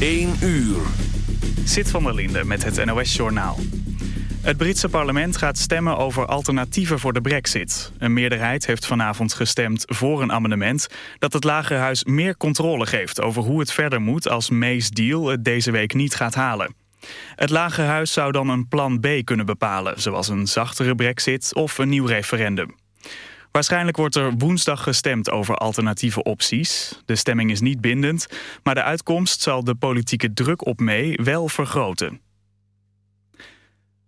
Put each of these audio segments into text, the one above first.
1 uur. Zit van der Linde met het NOS-journaal. Het Britse parlement gaat stemmen over alternatieven voor de brexit. Een meerderheid heeft vanavond gestemd voor een amendement... dat het Lagerhuis meer controle geeft over hoe het verder moet... als May's deal het deze week niet gaat halen. Het Lagerhuis zou dan een plan B kunnen bepalen... zoals een zachtere brexit of een nieuw referendum. Waarschijnlijk wordt er woensdag gestemd over alternatieve opties. De stemming is niet bindend, maar de uitkomst zal de politieke druk op mee wel vergroten.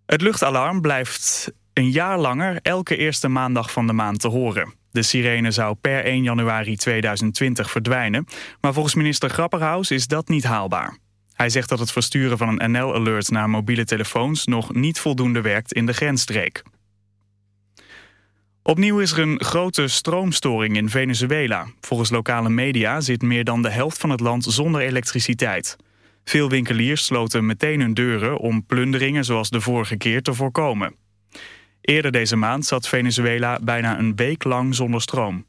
Het luchtalarm blijft een jaar langer elke eerste maandag van de maand te horen. De sirene zou per 1 januari 2020 verdwijnen, maar volgens minister Grapperhaus is dat niet haalbaar. Hij zegt dat het versturen van een NL-alert naar mobiele telefoons nog niet voldoende werkt in de grensstreek. Opnieuw is er een grote stroomstoring in Venezuela. Volgens lokale media zit meer dan de helft van het land zonder elektriciteit. Veel winkeliers sloten meteen hun deuren om plunderingen zoals de vorige keer te voorkomen. Eerder deze maand zat Venezuela bijna een week lang zonder stroom.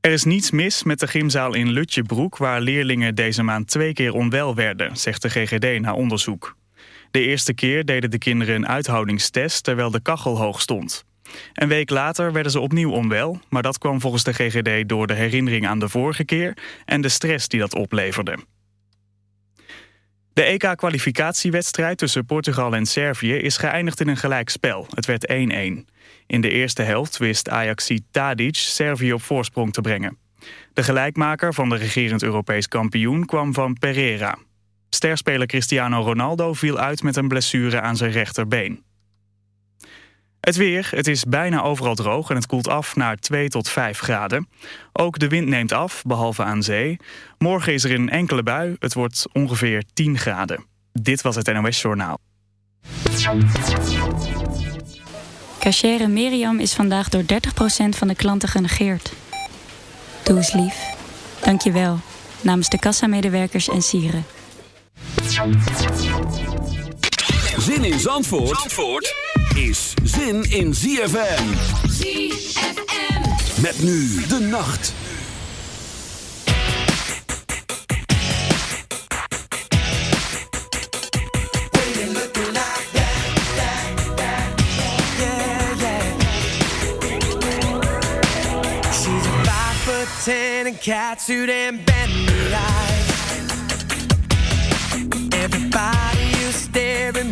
Er is niets mis met de gymzaal in Lutjebroek... waar leerlingen deze maand twee keer onwel werden, zegt de GGD na onderzoek. De eerste keer deden de kinderen een uithoudingstest terwijl de kachel hoog stond. Een week later werden ze opnieuw onwel, maar dat kwam volgens de GGD door de herinnering aan de vorige keer en de stress die dat opleverde. De EK-kwalificatiewedstrijd tussen Portugal en Servië is geëindigd in een gelijkspel. Het werd 1-1. In de eerste helft wist Ajaxi Tadic Servië op voorsprong te brengen. De gelijkmaker van de regerend Europees kampioen kwam van Pereira. Sterspeler Cristiano Ronaldo viel uit met een blessure aan zijn rechterbeen. Het weer, het is bijna overal droog en het koelt af naar 2 tot 5 graden. Ook de wind neemt af, behalve aan zee. Morgen is er een enkele bui, het wordt ongeveer 10 graden. Dit was het NOS Journaal. Cachere Miriam is vandaag door 30% van de klanten genegeerd. Doe eens lief. Dank je wel. Namens de kassamedewerkers en sieren. Zin in Zandvoort, Zandvoort yeah! is zin in ZFM. ZFM. Met nu de nacht. Ten and cat suit and bend me eye. Everybody who's staring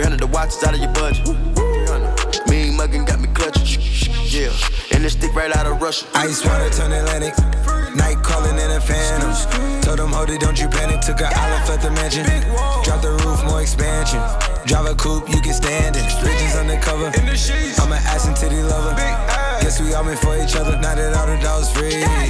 300 the watch is out of your budget. Mean muggin' got me clutching. Yeah, and this stick right out of Russia. Ice water turn Atlantic. Night calling in a phantom. Told them, hold it, don't you panic. Took an island, left the mansion. Drop the roof, more expansion. Drive a coupe, you can stand it. Bridges undercover. I'm an ass and titty lover. Guess we all meant for each other. Now that all the dogs free. And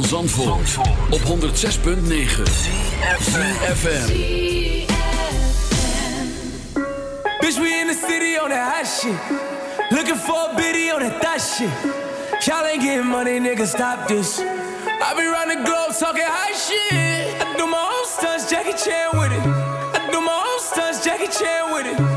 van Zandvoort, Zandvoort. op 106.9 CFFM Bitch we in the city on that hot shit. Looking for a biddy on that thot shit. Y'all ain't getting money nigga stop this. I be round the globe talking high shit. I do my own stunts Jackie Chan with it. I do my own stunts Jackie Chan with it.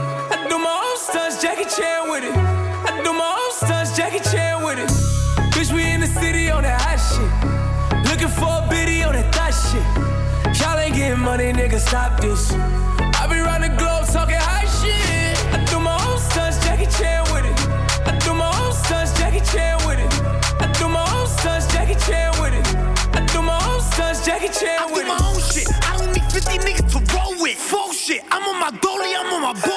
money, nigga, stop this. I be round the globe talking high shit. I do my own stunts, Jackie Chan with it. I do my own stunts, Jackie Chan with it. I do my own stunts, Jackie Chan with it. I do my own stunts, Jackie Chan with it. I do my own shit. I don't need 50 niggas to roll with. Full shit. I'm on my dolly, I'm on my bull.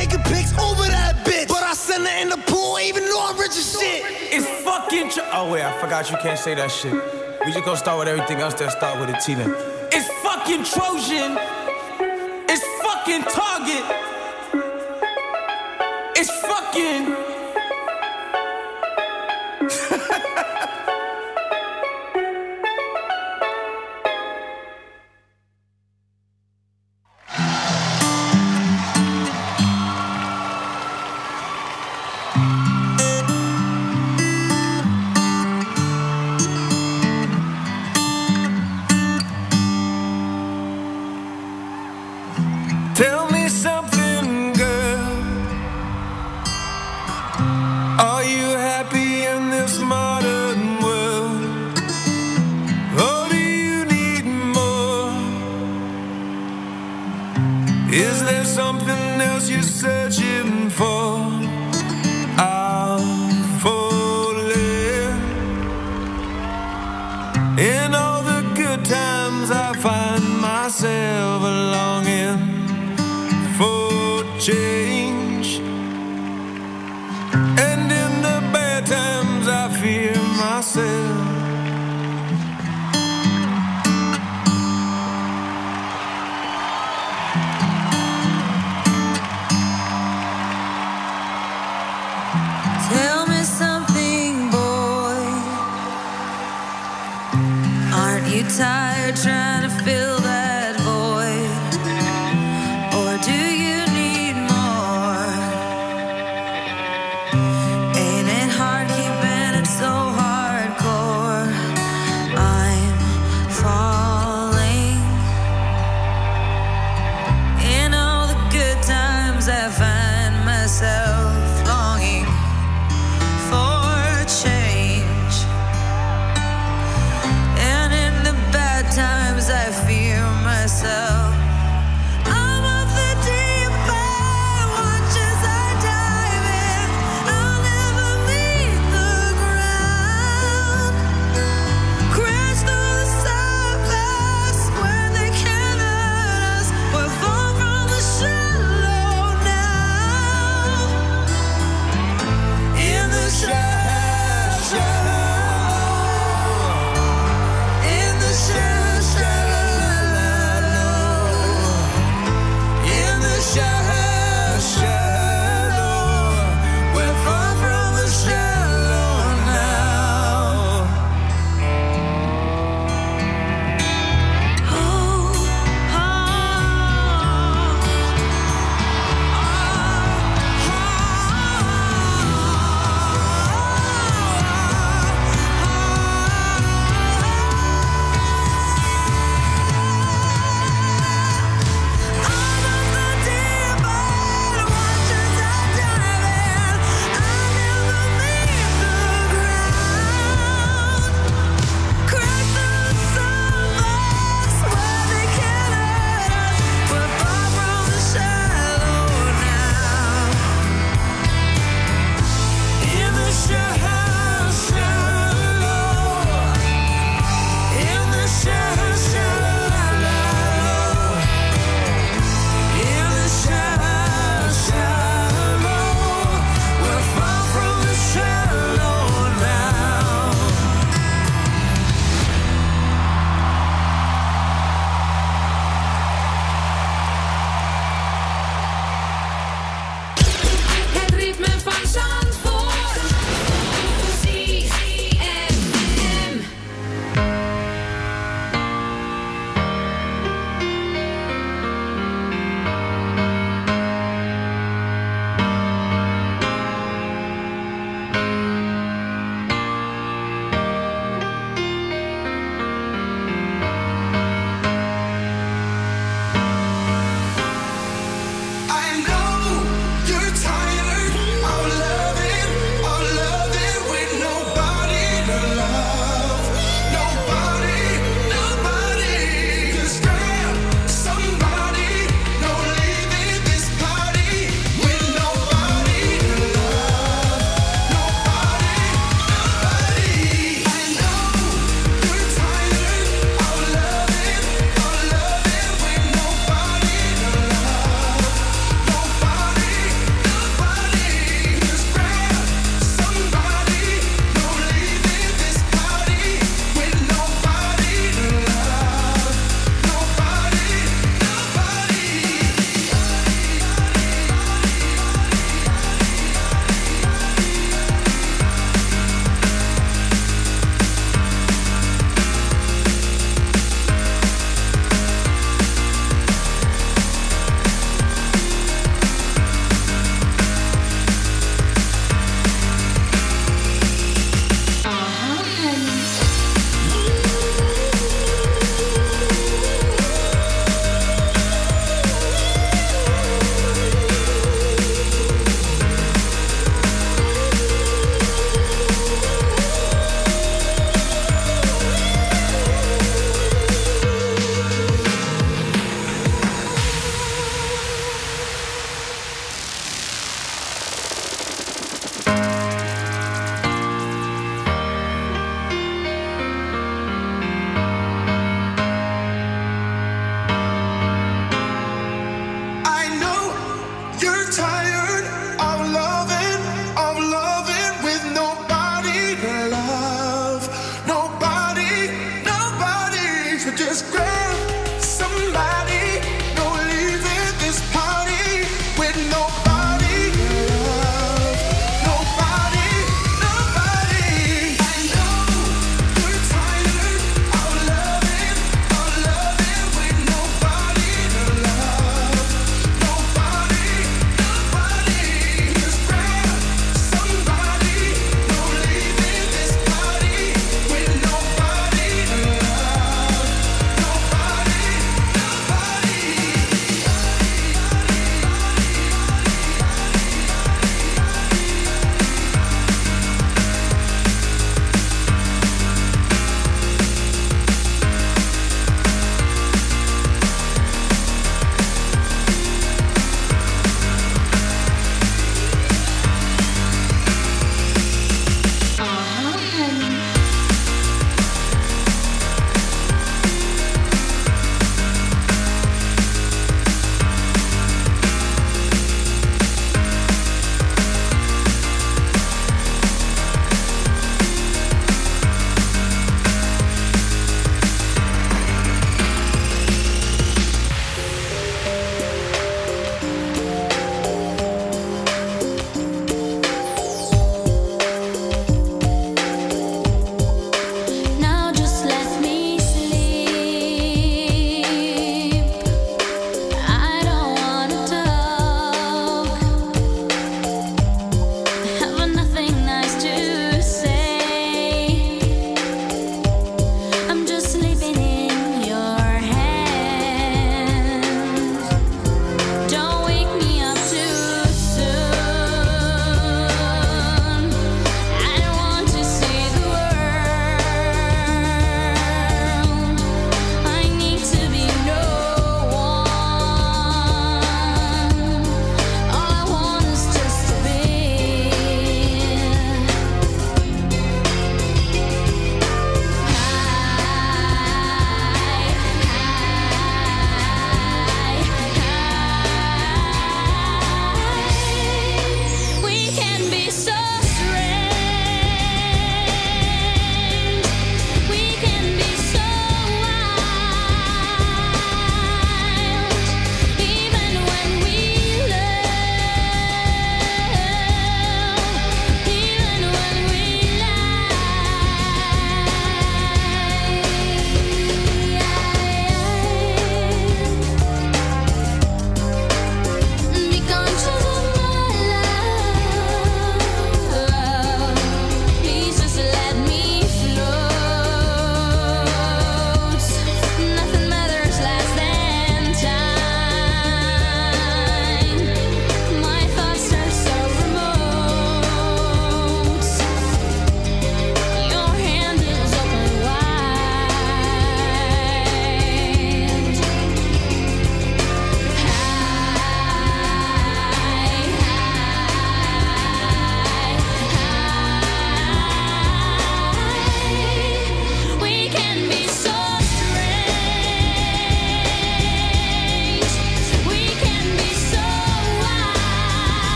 pics over that bitch. But I send her in the pool, even though I'm rich as shit. It's fucking. Tro- oh wait, I forgot you can't say that shit. We just gonna start with everything else. Then start with a T then. It's fucking Trojan. It's fucking Target. It's fucking.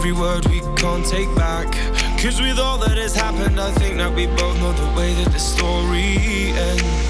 every word we can't take back. Cause with all that has happened, I think that we both know the way that the story ends.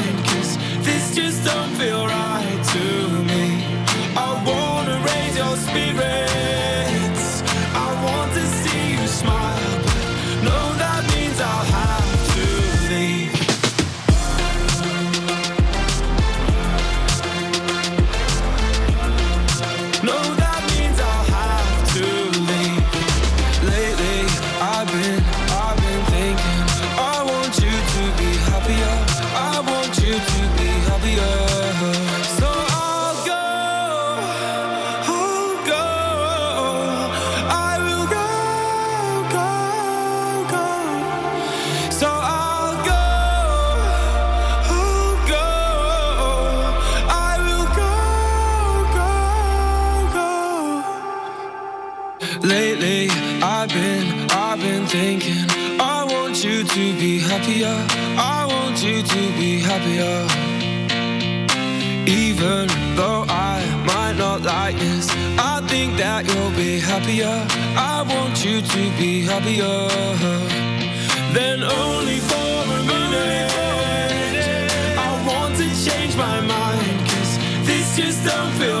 happier. Even though I might not like this, I think that you'll be happier. I want you to be happier. than only for a minute, I want to change my mind, cause this just don't feel